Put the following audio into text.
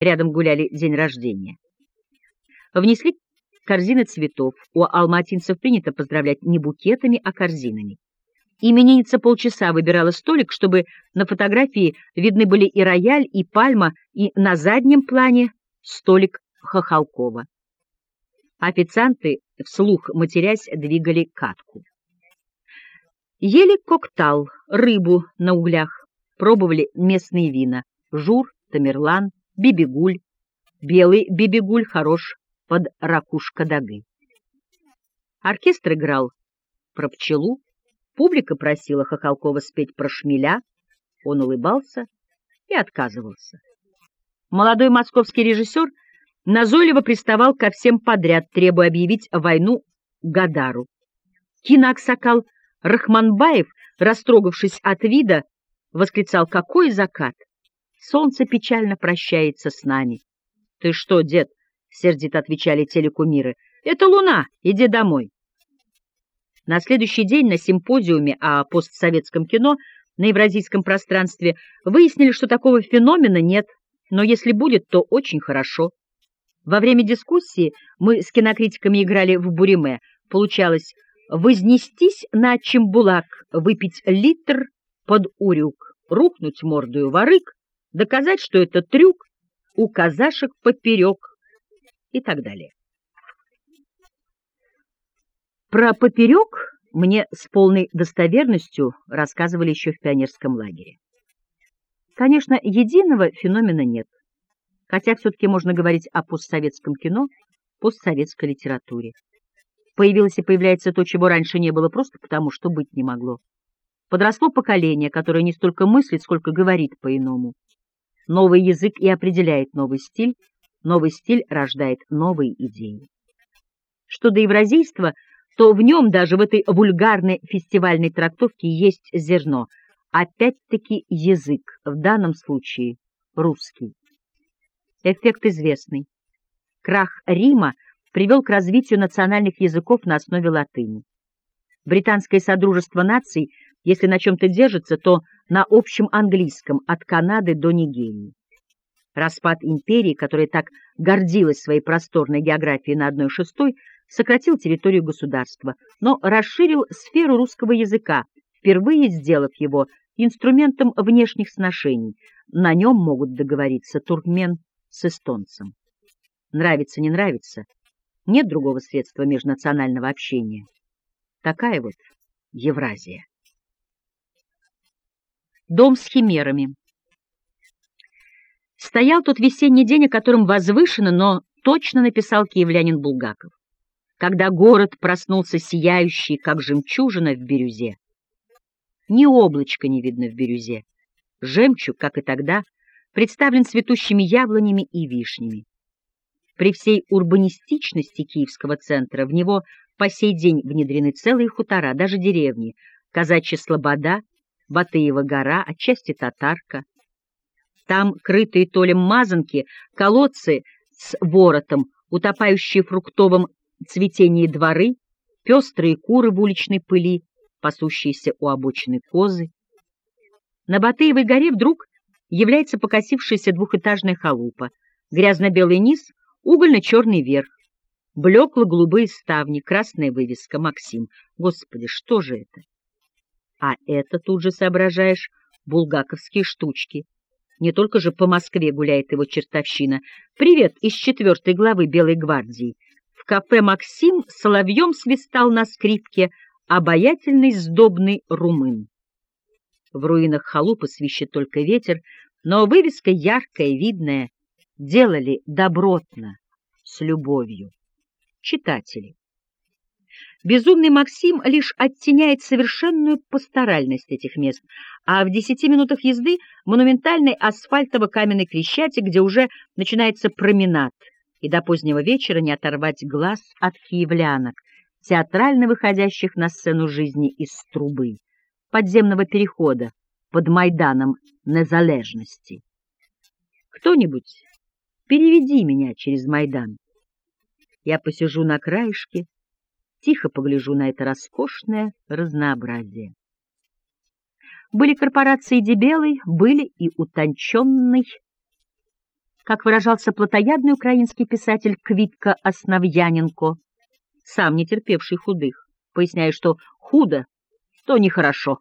Рядом гуляли день рождения. Внесли корзины цветов. У алматинцев принято поздравлять не букетами, а корзинами. Именинница полчаса выбирала столик, чтобы на фотографии видны были и рояль, и пальма, и на заднем плане столик Хохолкова. Официанты, вслух матерясь, двигали катку. Ели коктал, рыбу на углях, пробовали местные вина — жур, тамерлан, бибигуль. Белый бибигуль хорош под ракушка-дагы. Оркестр играл про пчелу, публика просила Хохолкова спеть про шмеля, он улыбался и отказывался. Молодой московский режиссер назойливо приставал ко всем подряд, требуя объявить войну Гадару. Киноаксакал Рахманбаев, растрогавшись от вида, восклицал «Какой закат! Солнце печально прощается с нами!» «Ты что, дед?» — сердито отвечали телекумиры. «Это луна! Иди домой!» На следующий день на симпозиуме о постсоветском кино на евразийском пространстве выяснили, что такого феномена нет, но если будет, то очень хорошо. Во время дискуссии мы с кинокритиками играли в буриме. Получалось вознестись на чембулак, выпить литр под урюк, рухнуть мордою ворык, доказать, что это трюк, у казашек поперек и так далее. Про поперек мне с полной достоверностью рассказывали еще в пионерском лагере. Конечно, единого феномена нет, хотя все-таки можно говорить о постсоветском кино, постсоветской литературе. Появилось и появляется то, чего раньше не было, просто потому, что быть не могло. Подросло поколение, которое не столько мыслит, сколько говорит по-иному. Новый язык и определяет новый стиль, новый стиль рождает новые идеи. Что до евразийства, то в нем даже в этой вульгарной фестивальной трактовке есть зерно, опять-таки язык, в данном случае русский. Эффект известный. Крах Рима привел к развитию национальных языков на основе латыни. Британское Содружество наций, если на чем-то держится, то на общем английском от Канады до Нигерии. Распад империи, которая так гордилась своей просторной географией на одной шестой, сократил территорию государства, но расширил сферу русского языка, впервые сделав его инструментом внешних сношений. На нем могут договориться туркмен с эстонцем. Нравится, не нравится, нет другого средства межнационального общения. Такая вот Евразия. Дом с химерами. Стоял тот весенний день, о котором возвышенно, но точно написал киевлянин Булгаков, когда город проснулся сияющий, как жемчужина в бирюзе. Ни облачка не видно в бирюзе. Жемчуг, как и тогда, представлен цветущими яблонями и вишнями. При всей урбанистичности киевского центра в него по сей день внедрены целые хутора, даже деревни, Казачья Слобода, Батыева гора, отчасти Татарка. Там крытые толем мазанки, колодцы с воротом, утопающие в фруктовом цветении дворы, пестрые куры в уличной пыли, пасущиеся у обочины козы. На Батыевой горе вдруг является покосившаяся двухэтажная халупа, грязно-белый низ — Угольно-черный верх, блекло-голубые ставни, красная вывеска «Максим». Господи, что же это? А это, тут же соображаешь, булгаковские штучки. Не только же по Москве гуляет его чертовщина. Привет из четвертой главы «Белой гвардии». В кафе «Максим» соловьем свистал на скрипке обаятельный сдобный румын. В руинах халупы свищет только ветер, но вывеска яркая, видная, делали добротно, с любовью. Читатели. Безумный Максим лишь оттеняет совершенную пасторальность этих мест, а в десяти минутах езды монументальный асфальтово-каменный Крещатик, где уже начинается променад, и до позднего вечера не оторвать глаз от киевлянок, театрально выходящих на сцену жизни из трубы, подземного перехода под Майданом Незалежности. Кто-нибудь Переведи меня через Майдан. Я посижу на краешке, тихо погляжу на это роскошное разнообразие. Были корпорации дебелой, были и утонченной как выражался плотоядный украинский писатель Квитка Основьяненко, сам не терпевший худых, поясняя, что худо, то нехорошо.